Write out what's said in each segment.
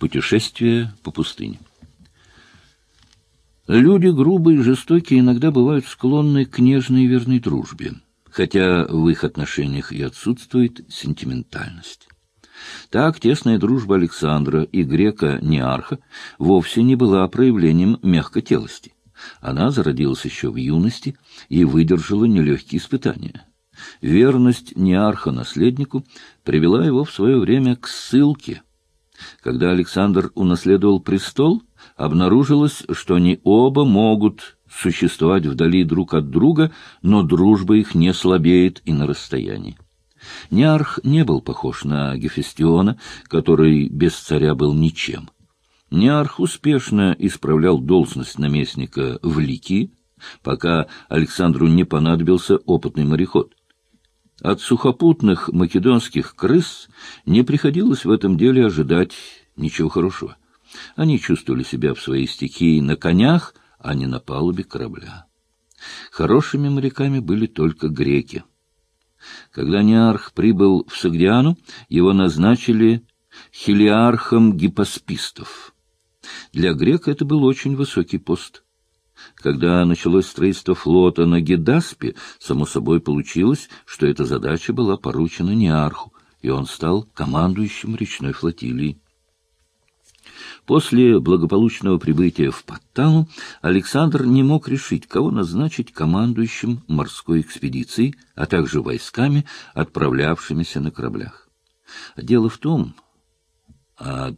Путешествие по пустыне. Люди грубые и жестокие иногда бывают склонны к нежной и верной дружбе, хотя в их отношениях и отсутствует сентиментальность. Так тесная дружба Александра и грека-неарха вовсе не была проявлением мягкотелости. Она зародилась еще в юности и выдержала нелегкие испытания. Верность неарха наследнику привела его в свое время к ссылке. Когда Александр унаследовал престол, обнаружилось, что они оба могут существовать вдали друг от друга, но дружба их не слабеет и на расстоянии. Неарх не был похож на Гефестиона, который без царя был ничем. Неарх успешно исправлял должность наместника в Ликии, пока Александру не понадобился опытный мореход. От сухопутных македонских крыс не приходилось в этом деле ожидать ничего хорошего. Они чувствовали себя в своей стихии на конях, а не на палубе корабля. Хорошими моряками были только греки. Когда Неарх прибыл в Сагдиану, его назначили хелиархом гипоспистов. Для грека это был очень высокий пост. Когда началось строительство флота на Гедаспе, само собой получилось, что эта задача была поручена Неарху, и он стал командующим речной флотилией. После благополучного прибытия в Паттану Александр не мог решить, кого назначить командующим морской экспедицией, а также войсками, отправлявшимися на кораблях. Дело в том, а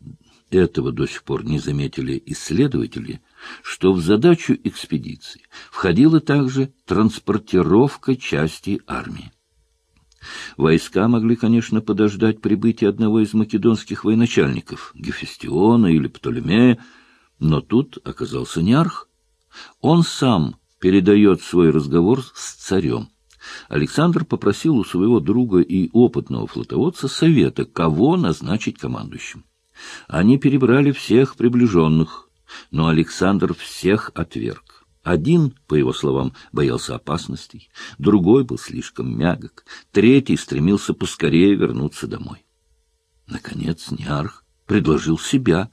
этого до сих пор не заметили исследователи, что в задачу экспедиции входила также транспортировка части армии. Войска могли, конечно, подождать прибытия одного из македонских военачальников, Гефестиона или Птолемея, но тут оказался Неарх. Он сам передает свой разговор с царем. Александр попросил у своего друга и опытного флотоводца совета, кого назначить командующим. Они перебрали всех приближенных, но Александр всех отверг. Один, по его словам, боялся опасностей, другой был слишком мягок, третий стремился поскорее вернуться домой. Наконец Ниарх предложил себя.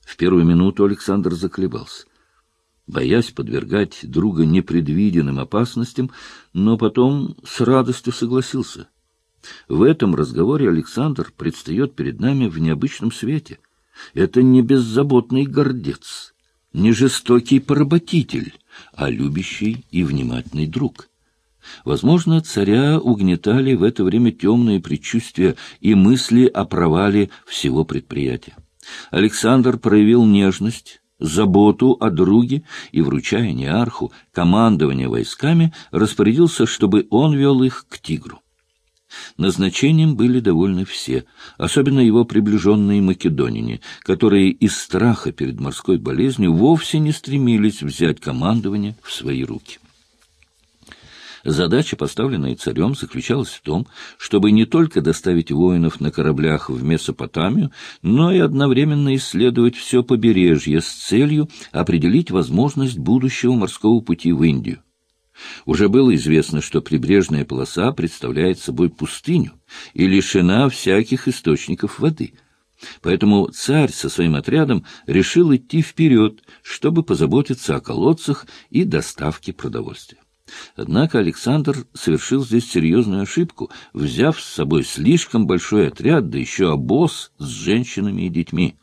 В первую минуту Александр заколебался, боясь подвергать друга непредвиденным опасностям, но потом с радостью согласился. В этом разговоре Александр предстает перед нами в необычном свете. Это не беззаботный гордец, не жестокий поработитель, а любящий и внимательный друг. Возможно, царя угнетали в это время темные предчувствия и мысли о провале всего предприятия. Александр проявил нежность, заботу о друге и, вручая Неарху командование войсками, распорядился, чтобы он вел их к тигру. Назначением были довольны все, особенно его приближенные македонине, которые из страха перед морской болезнью вовсе не стремились взять командование в свои руки. Задача, поставленная царем, заключалась в том, чтобы не только доставить воинов на кораблях в Месопотамию, но и одновременно исследовать все побережье с целью определить возможность будущего морского пути в Индию. Уже было известно, что прибрежная полоса представляет собой пустыню и лишена всяких источников воды. Поэтому царь со своим отрядом решил идти вперед, чтобы позаботиться о колодцах и доставке продовольствия. Однако Александр совершил здесь серьезную ошибку, взяв с собой слишком большой отряд, да еще обоз с женщинами и детьми.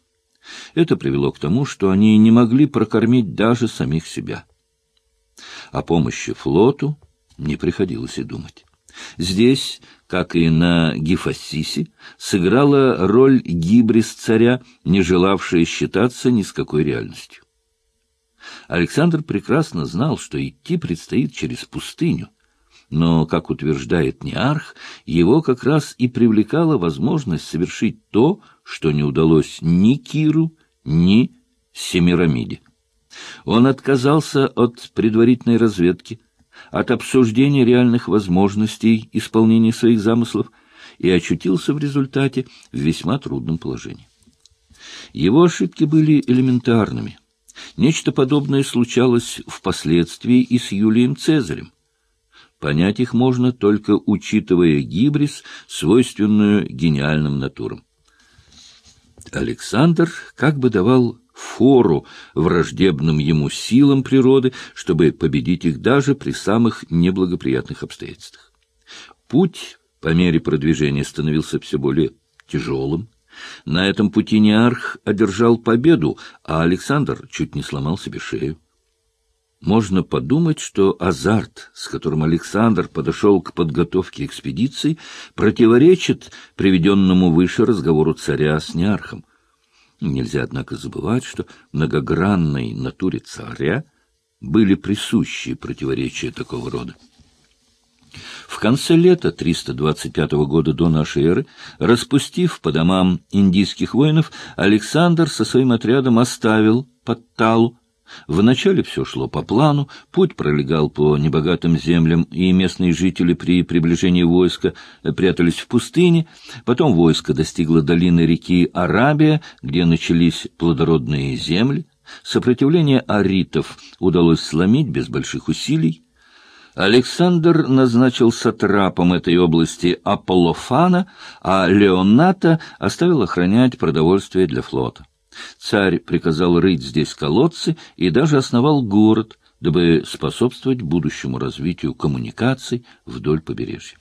Это привело к тому, что они не могли прокормить даже самих себя. О помощи флоту не приходилось и думать. Здесь, как и на Гифассисе, сыграла роль гибрис царя, не желавшая считаться ни с какой реальностью. Александр прекрасно знал, что идти предстоит через пустыню, но, как утверждает Неарх, его как раз и привлекала возможность совершить то, что не удалось ни Киру, ни Семирамиде. Он отказался от предварительной разведки, от обсуждения реальных возможностей исполнения своих замыслов и очутился в результате в весьма трудном положении. Его ошибки были элементарными. Нечто подобное случалось впоследствии и с Юлием Цезарем. Понять их можно только учитывая гибрис, свойственную гениальным натурам. Александр как бы давал фору враждебным ему силам природы, чтобы победить их даже при самых неблагоприятных обстоятельствах. Путь по мере продвижения становился все более тяжелым. На этом пути Неарх одержал победу, а Александр чуть не сломал себе шею. Можно подумать, что азарт, с которым Александр подошел к подготовке экспедиции, противоречит приведенному выше разговору царя с Неархом. Нельзя, однако, забывать, что многогранной натуре царя были присущи противоречия такого рода. В конце лета 325 года до нашей эры, распустив по домам индийских воинов, Александр со своим отрядом оставил Подталу. Вначале все шло по плану, путь пролегал по небогатым землям, и местные жители при приближении войска прятались в пустыне. Потом войско достигло долины реки Арабия, где начались плодородные земли. Сопротивление аритов удалось сломить без больших усилий. Александр назначил сатрапом этой области Аполлофана, а Леоната оставил охранять продовольствие для флота. Царь приказал рыть здесь колодцы и даже основал город, дабы способствовать будущему развитию коммуникаций вдоль побережья.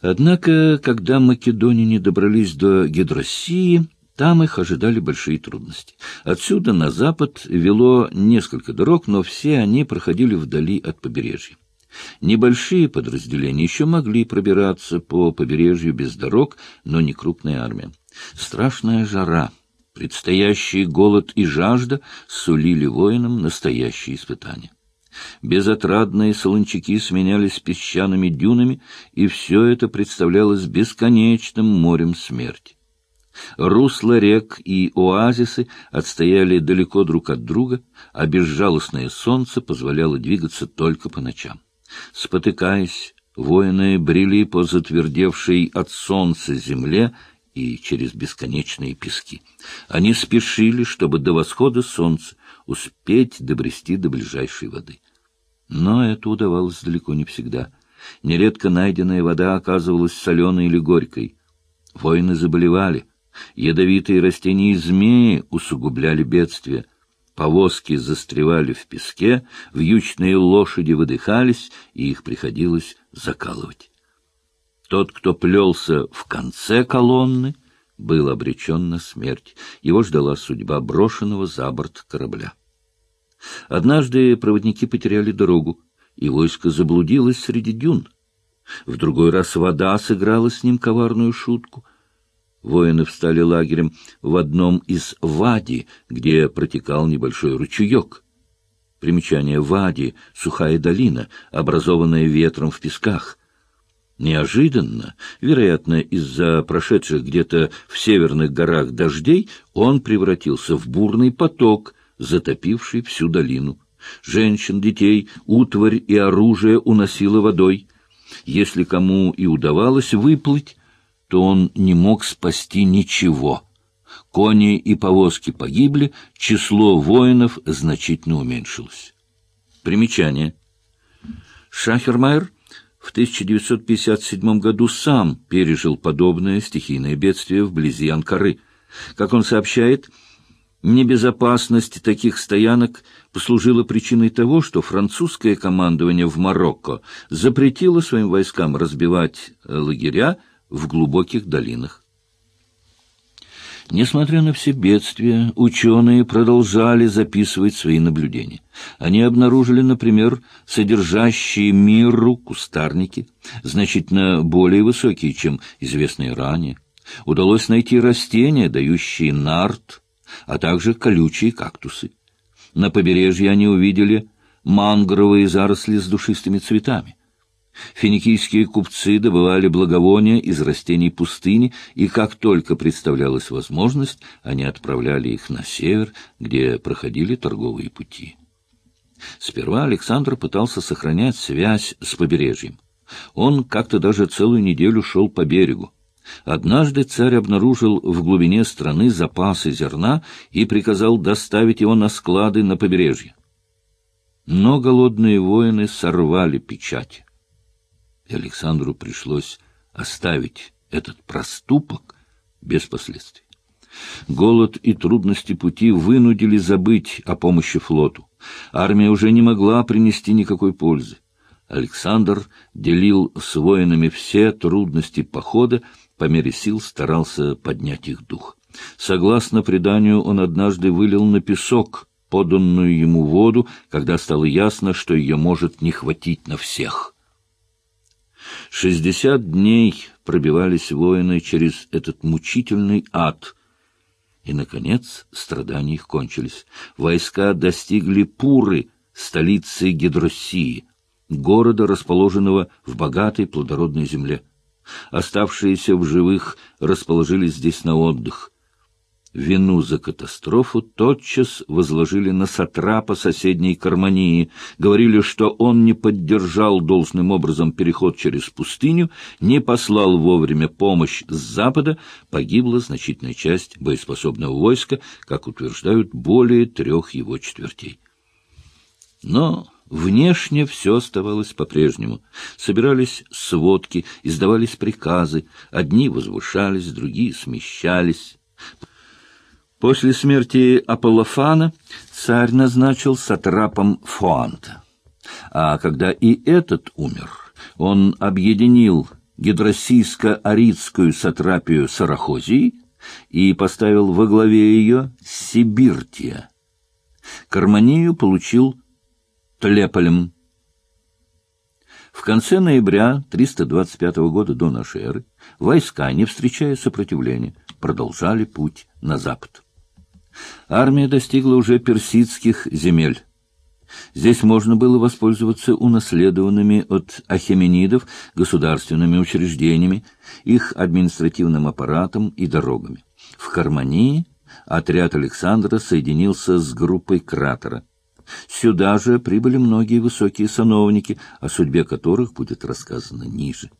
Однако, когда македоняне добрались до Гидроссии, там их ожидали большие трудности. Отсюда на запад вело несколько дорог, но все они проходили вдали от побережья. Небольшие подразделения еще могли пробираться по побережью без дорог, но не крупная армия. Страшная жара, предстоящий голод и жажда сулили воинам настоящие испытания. Безотрадные солончаки сменялись песчаными дюнами, и все это представлялось бесконечным морем смерти. Русла рек и оазисы отстояли далеко друг от друга, а безжалостное солнце позволяло двигаться только по ночам. Спотыкаясь, воины брели по затвердевшей от солнца земле и через бесконечные пески. Они спешили, чтобы до восхода солнца успеть добрести до ближайшей воды. Но это удавалось далеко не всегда. Нередко найденная вода оказывалась соленой или горькой. Воины заболевали, Ядовитые растения и змеи усугубляли бедствие. Повозки застревали в песке, вьючные лошади выдыхались, и их приходилось закалывать. Тот, кто плелся в конце колонны, был обречен на смерть. Его ждала судьба брошенного за борт корабля. Однажды проводники потеряли дорогу, и войско заблудилось среди дюн. В другой раз вода сыграла с ним коварную шутку. Воины встали лагерем в одном из вади, где протекал небольшой ручеек. Примечание вади — сухая долина, образованная ветром в песках. Неожиданно, вероятно, из-за прошедших где-то в северных горах дождей, он превратился в бурный поток, затопивший всю долину. Женщин, детей, утварь и оружие уносило водой. Если кому и удавалось выплыть, то он не мог спасти ничего. Кони и повозки погибли, число воинов значительно уменьшилось. Примечание. Шахермайер в 1957 году сам пережил подобное стихийное бедствие вблизи Анкары. Как он сообщает, небезопасность таких стоянок послужила причиной того, что французское командование в Марокко запретило своим войскам разбивать лагеря, в глубоких долинах. Несмотря на все бедствия, ученые продолжали записывать свои наблюдения. Они обнаружили, например, содержащие миру кустарники, значительно более высокие, чем известные ранее. Удалось найти растения, дающие нарт, а также колючие кактусы. На побережье они увидели мангровые заросли с душистыми цветами. Финикийские купцы добывали благовония из растений пустыни, и как только представлялась возможность, они отправляли их на север, где проходили торговые пути. Сперва Александр пытался сохранять связь с побережьем. Он как-то даже целую неделю шел по берегу. Однажды царь обнаружил в глубине страны запасы зерна и приказал доставить его на склады на побережье. Но голодные воины сорвали печать и Александру пришлось оставить этот проступок без последствий. Голод и трудности пути вынудили забыть о помощи флоту. Армия уже не могла принести никакой пользы. Александр делил с воинами все трудности похода, по мере сил старался поднять их дух. Согласно преданию, он однажды вылил на песок поданную ему воду, когда стало ясно, что ее может не хватить на всех. Шестьдесят дней пробивались воины через этот мучительный ад, и, наконец, страдания их кончились. Войска достигли Пуры, столицы Гидроссии, города, расположенного в богатой плодородной земле. Оставшиеся в живых расположились здесь на отдых. Вину за катастрофу тотчас возложили на сатрапа соседней Кармании, говорили, что он не поддержал должным образом переход через пустыню, не послал вовремя помощь с запада, погибла значительная часть боеспособного войска, как утверждают более трех его четвертей. Но внешне все оставалось по-прежнему. Собирались сводки, издавались приказы, одни возвышались, другие смещались. После смерти Аполлофана царь назначил сатрапом Фуанта. А когда и этот умер, он объединил гидросийско-аридскую сатрапию Сарахозии и поставил во главе ее Сибиртия. Карманию получил Тлеполем. В конце ноября 325 года до нашей эры войска, не встречая сопротивления, продолжали путь на запад. Армия достигла уже персидских земель. Здесь можно было воспользоваться унаследованными от ахеменидов государственными учреждениями, их административным аппаратом и дорогами. В Хармонии отряд Александра соединился с группой кратера. Сюда же прибыли многие высокие сановники, о судьбе которых будет рассказано ниже.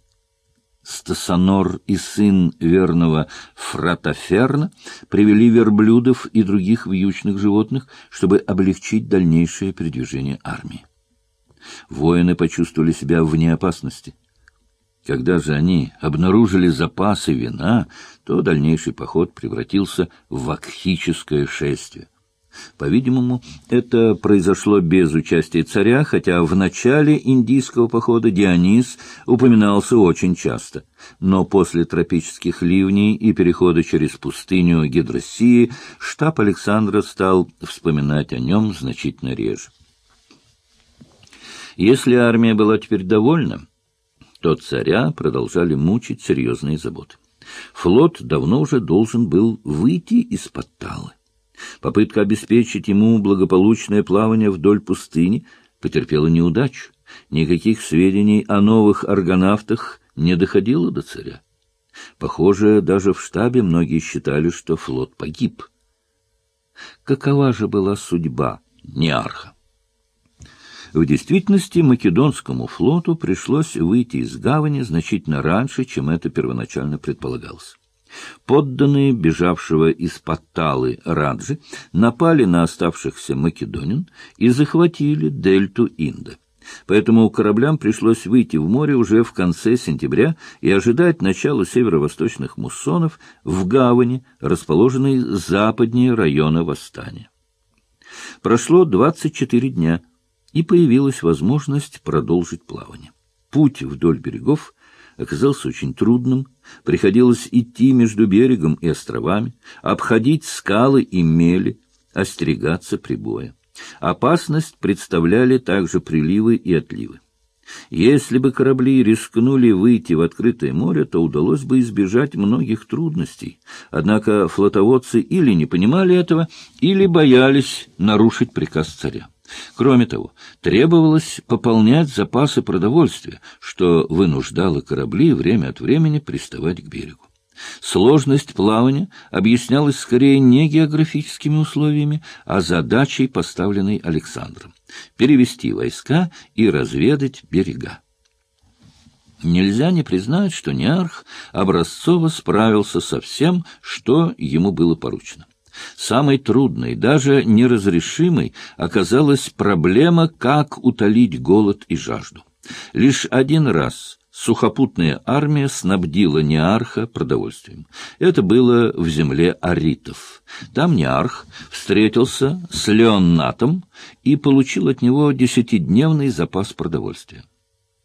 Стасонор и сын верного Фратоферна привели верблюдов и других вьючных животных, чтобы облегчить дальнейшее передвижение армии. Воины почувствовали себя вне опасности. Когда же они обнаружили запасы вина, то дальнейший поход превратился в вакхическое шествие. По-видимому, это произошло без участия царя, хотя в начале индийского похода Дионис упоминался очень часто. Но после тропических ливней и перехода через пустыню Гидроссии штаб Александра стал вспоминать о нем значительно реже. Если армия была теперь довольна, то царя продолжали мучить серьезные заботы. Флот давно уже должен был выйти из-под Талы. Попытка обеспечить ему благополучное плавание вдоль пустыни потерпела неудачу. Никаких сведений о новых аргонавтах не доходило до царя. Похоже, даже в штабе многие считали, что флот погиб. Какова же была судьба Неарха? В действительности македонскому флоту пришлось выйти из гавани значительно раньше, чем это первоначально предполагалось. Подданные бежавшего из-под Талы Раджи напали на оставшихся македонин и захватили дельту Инда. Поэтому кораблям пришлось выйти в море уже в конце сентября и ожидать начала северо-восточных муссонов в гавани, расположенной западнее района восстания. Прошло 24 дня, и появилась возможность продолжить плавание. Путь вдоль берегов оказался очень трудным, приходилось идти между берегом и островами, обходить скалы и мели, остерегаться прибоя. Опасность представляли также приливы и отливы. Если бы корабли рискнули выйти в открытое море, то удалось бы избежать многих трудностей. Однако флотоводцы или не понимали этого, или боялись нарушить приказ царя. Кроме того, требовалось пополнять запасы продовольствия, что вынуждало корабли время от времени приставать к берегу. Сложность плавания объяснялась скорее не географическими условиями, а задачей, поставленной Александром — перевести войска и разведать берега. Нельзя не признать, что Неарх образцово справился со всем, что ему было поручено. Самой трудной, даже неразрешимой, оказалась проблема, как утолить голод и жажду. Лишь один раз сухопутная армия снабдила Неарха продовольствием. Это было в земле аритов. Там Неарх встретился с Леоннатом и получил от него десятидневный запас продовольствия.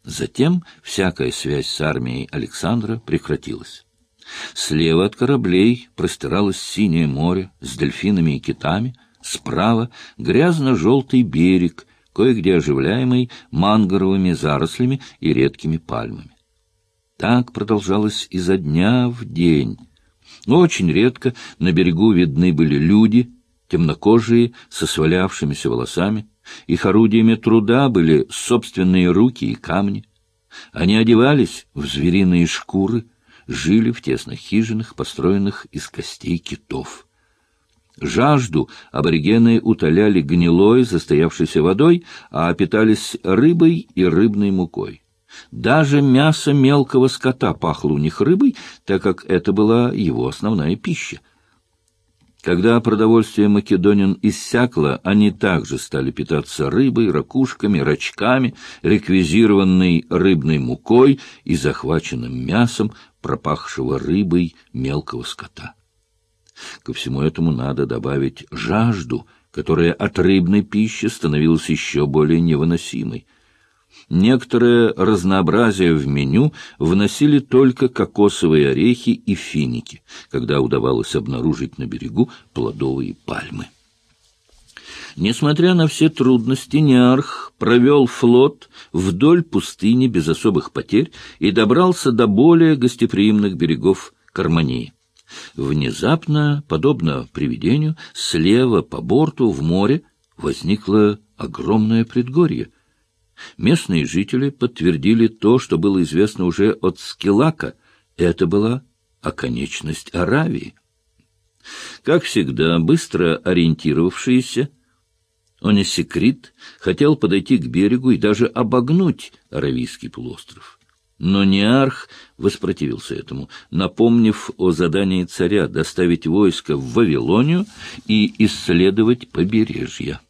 Затем всякая связь с армией Александра прекратилась. Слева от кораблей простиралось синее море с дельфинами и китами, справа — грязно-желтый берег, кое-где оживляемый мангровыми зарослями и редкими пальмами. Так продолжалось изо дня в день. Очень редко на берегу видны были люди, темнокожие, со свалявшимися волосами. Их орудиями труда были собственные руки и камни. Они одевались в звериные шкуры — жили в тесных хижинах, построенных из костей китов. Жажду аборигены утоляли гнилой, застоявшейся водой, а питались рыбой и рыбной мукой. Даже мясо мелкого скота пахло у них рыбой, так как это была его основная пища. Когда продовольствие македонин иссякло, они также стали питаться рыбой, ракушками, рачками, реквизированной рыбной мукой и захваченным мясом, пропахшего рыбой мелкого скота. Ко всему этому надо добавить жажду, которая от рыбной пищи становилась еще более невыносимой. Некоторое разнообразие в меню вносили только кокосовые орехи и финики, когда удавалось обнаружить на берегу плодовые пальмы. Несмотря на все трудности, Неарх провел флот вдоль пустыни без особых потерь и добрался до более гостеприимных берегов Кармании. Внезапно, подобно привидению, слева по борту в море возникло огромное предгорье. Местные жители подтвердили то, что было известно уже от Скилака. Это была оконечность Аравии. Как всегда, быстро ориентировавшиеся, Онесекрит хотел подойти к берегу и даже обогнуть Аравийский полуостров. Но Неарх воспротивился этому, напомнив о задании царя доставить войско в Вавилонию и исследовать побережье.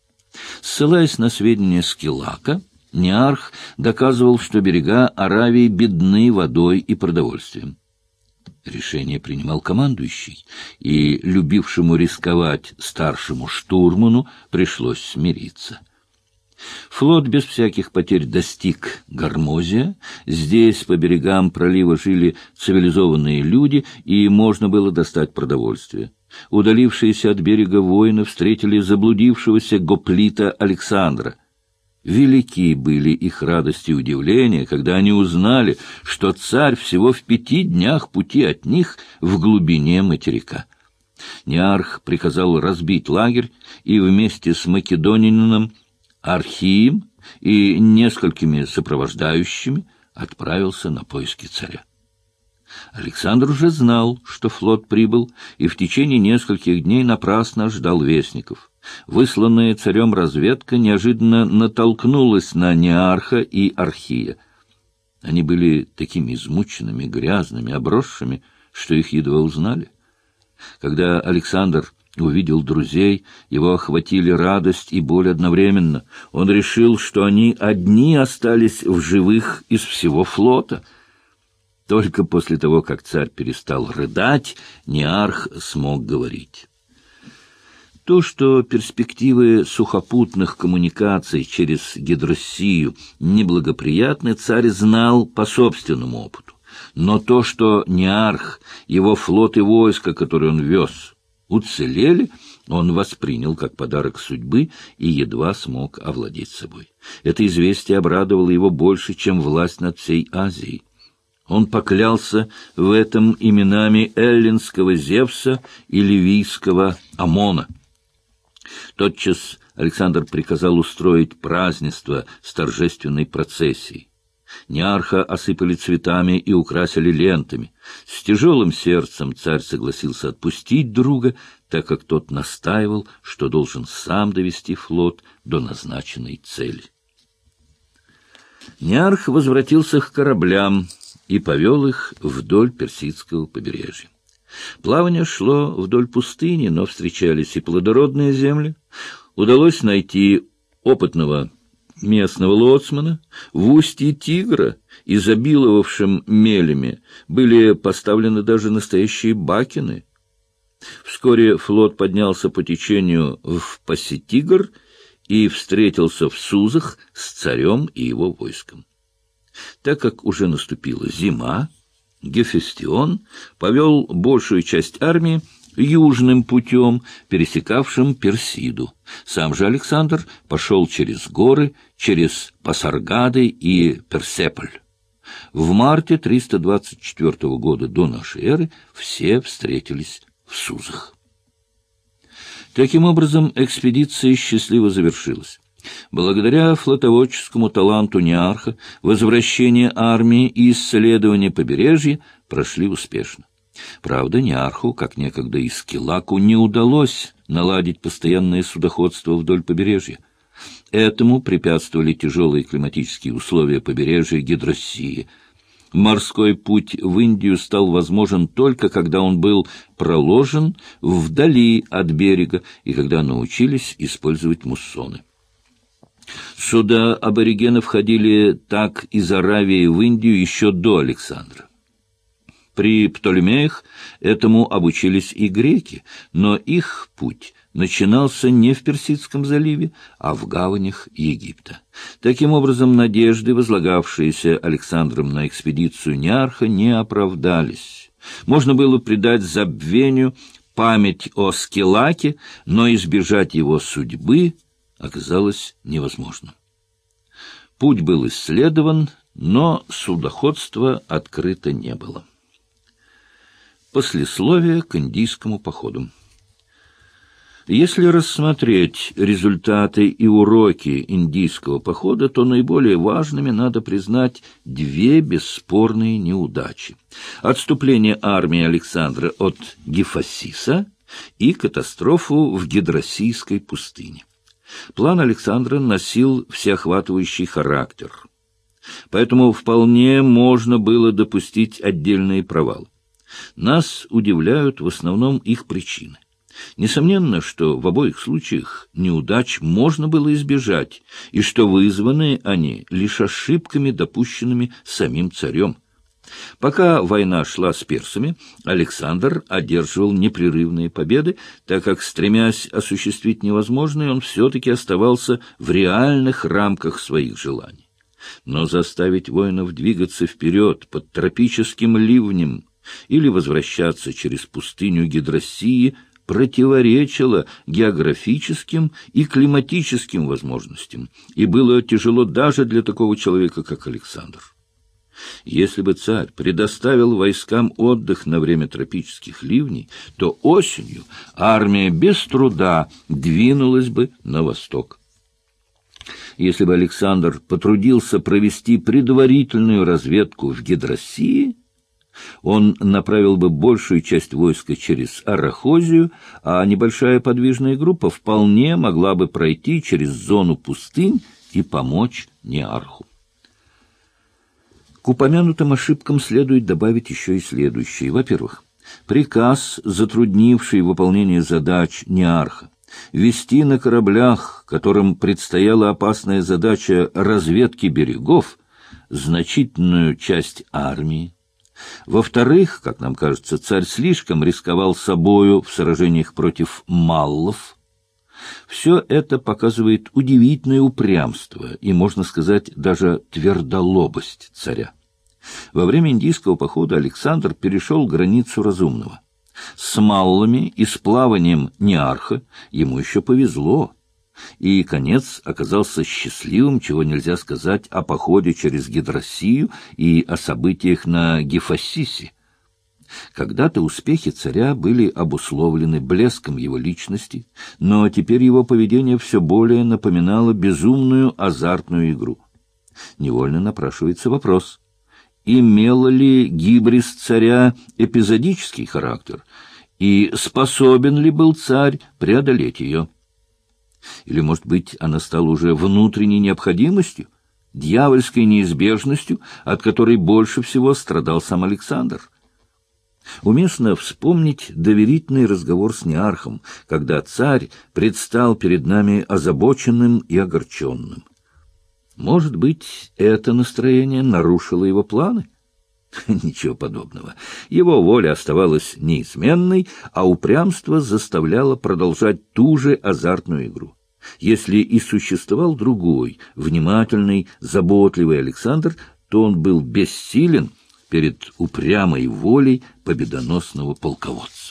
Ссылаясь на сведения Скилака, Неарх доказывал, что берега Аравии бедны водой и продовольствием. Решение принимал командующий, и любившему рисковать старшему штурману пришлось смириться. Флот без всяких потерь достиг Гармозия. Здесь по берегам пролива жили цивилизованные люди, и можно было достать продовольствие. Удалившиеся от берега воины встретили заблудившегося гоплита Александра — Велики были их радость и удивление, когда они узнали, что царь всего в пяти днях пути от них в глубине материка. Неарх приказал разбить лагерь и вместе с македонинином Архием и несколькими сопровождающими отправился на поиски царя. Александр уже знал, что флот прибыл, и в течение нескольких дней напрасно ждал вестников. Высланная царем разведка неожиданно натолкнулась на Неарха и Архия. Они были такими измученными, грязными, обросшими, что их едва узнали. Когда Александр увидел друзей, его охватили радость и боль одновременно. Он решил, что они одни остались в живых из всего флота. Только после того, как царь перестал рыдать, Неарх смог говорить. То, что перспективы сухопутных коммуникаций через Гидроссию неблагоприятны, царь знал по собственному опыту. Но то, что Неарх, его флот и войско, которые он вез, уцелели, он воспринял как подарок судьбы и едва смог овладеть собой. Это известие обрадовало его больше, чем власть над всей Азией. Он поклялся в этом именами эллинского Зевса и ливийского Амона — Тотчас Александр приказал устроить празднество с торжественной процессией. Неарха осыпали цветами и украсили лентами. С тяжелым сердцем царь согласился отпустить друга, так как тот настаивал, что должен сам довести флот до назначенной цели. Неарх возвратился к кораблям и повел их вдоль персидского побережья. Плавание шло вдоль пустыни, но встречались и плодородные земли. Удалось найти опытного местного лоцмана, в устье Тигра, изобиловавшем мелями, были поставлены даже настоящие бакины. Вскоре флот поднялся по течению в Паситигр и встретился в Сузах с царем и его войском. Так как уже наступила зима, Гефестион повел большую часть армии южным путем, пересекавшим Персиду. Сам же Александр пошел через горы, через Пасаргады и Персеполь. В марте 324 года до нашей эры все встретились в Сузах. Таким образом, экспедиция счастливо завершилась. Благодаря флотоводческому таланту Неарха возвращение армии и исследование побережья прошли успешно. Правда, Неарху, как некогда и Скилаку, не удалось наладить постоянное судоходство вдоль побережья. Этому препятствовали тяжелые климатические условия побережья Гидроссии. Морской путь в Индию стал возможен только когда он был проложен вдали от берега и когда научились использовать муссоны. Сюда аборигены входили так из Аравии в Индию еще до Александра. При Птолемеях этому обучились и греки, но их путь начинался не в Персидском заливе, а в гаванях Египта. Таким образом, надежды, возлагавшиеся Александром на экспедицию Неарха, не оправдались. Можно было придать забвению память о Скелаке, но избежать его судьбы оказалось невозможным. Путь был исследован, но судоходства открыто не было. Послесловие к индийскому походу. Если рассмотреть результаты и уроки индийского похода, то наиболее важными надо признать две бесспорные неудачи. Отступление армии Александра от Гефасиса и катастрофу в Гидросийской пустыне. План Александра носил всеохватывающий характер, поэтому вполне можно было допустить отдельные провалы. Нас удивляют в основном их причины. Несомненно, что в обоих случаях неудач можно было избежать, и что вызваны они лишь ошибками, допущенными самим царем. Пока война шла с персами, Александр одерживал непрерывные победы, так как, стремясь осуществить невозможное, он все-таки оставался в реальных рамках своих желаний. Но заставить воинов двигаться вперед под тропическим ливнем или возвращаться через пустыню Гидроссии противоречило географическим и климатическим возможностям, и было тяжело даже для такого человека, как Александр. Если бы царь предоставил войскам отдых на время тропических ливней, то осенью армия без труда двинулась бы на восток. Если бы Александр потрудился провести предварительную разведку в Гидроссии, он направил бы большую часть войска через Арахозию, а небольшая подвижная группа вполне могла бы пройти через зону пустынь и помочь Неарху. К упомянутым ошибкам следует добавить еще и следующее. Во-первых, приказ, затруднивший выполнение задач Неарха, вести на кораблях, которым предстояла опасная задача разведки берегов, значительную часть армии, во-вторых, как нам кажется, царь слишком рисковал собою в сражениях против маллов. Все это показывает удивительное упрямство и, можно сказать, даже твердолобость царя. Во время индийского похода Александр перешел границу разумного. С маллами и с плаванием неарха ему еще повезло и конец оказался счастливым, чего нельзя сказать о походе через Гидроссию и о событиях на Гефасисе. Когда-то успехи царя были обусловлены блеском его личности, но теперь его поведение все более напоминало безумную азартную игру. Невольно напрашивается вопрос, имела ли гибрис царя эпизодический характер, и способен ли был царь преодолеть ее? Или, может быть, она стала уже внутренней необходимостью, дьявольской неизбежностью, от которой больше всего страдал сам Александр? Уместно вспомнить доверительный разговор с Неархом, когда царь предстал перед нами озабоченным и огорченным. Может быть, это настроение нарушило его планы? Ничего подобного. Его воля оставалась неизменной, а упрямство заставляло продолжать ту же азартную игру. Если и существовал другой, внимательный, заботливый Александр, то он был бессилен перед упрямой волей победоносного полководца.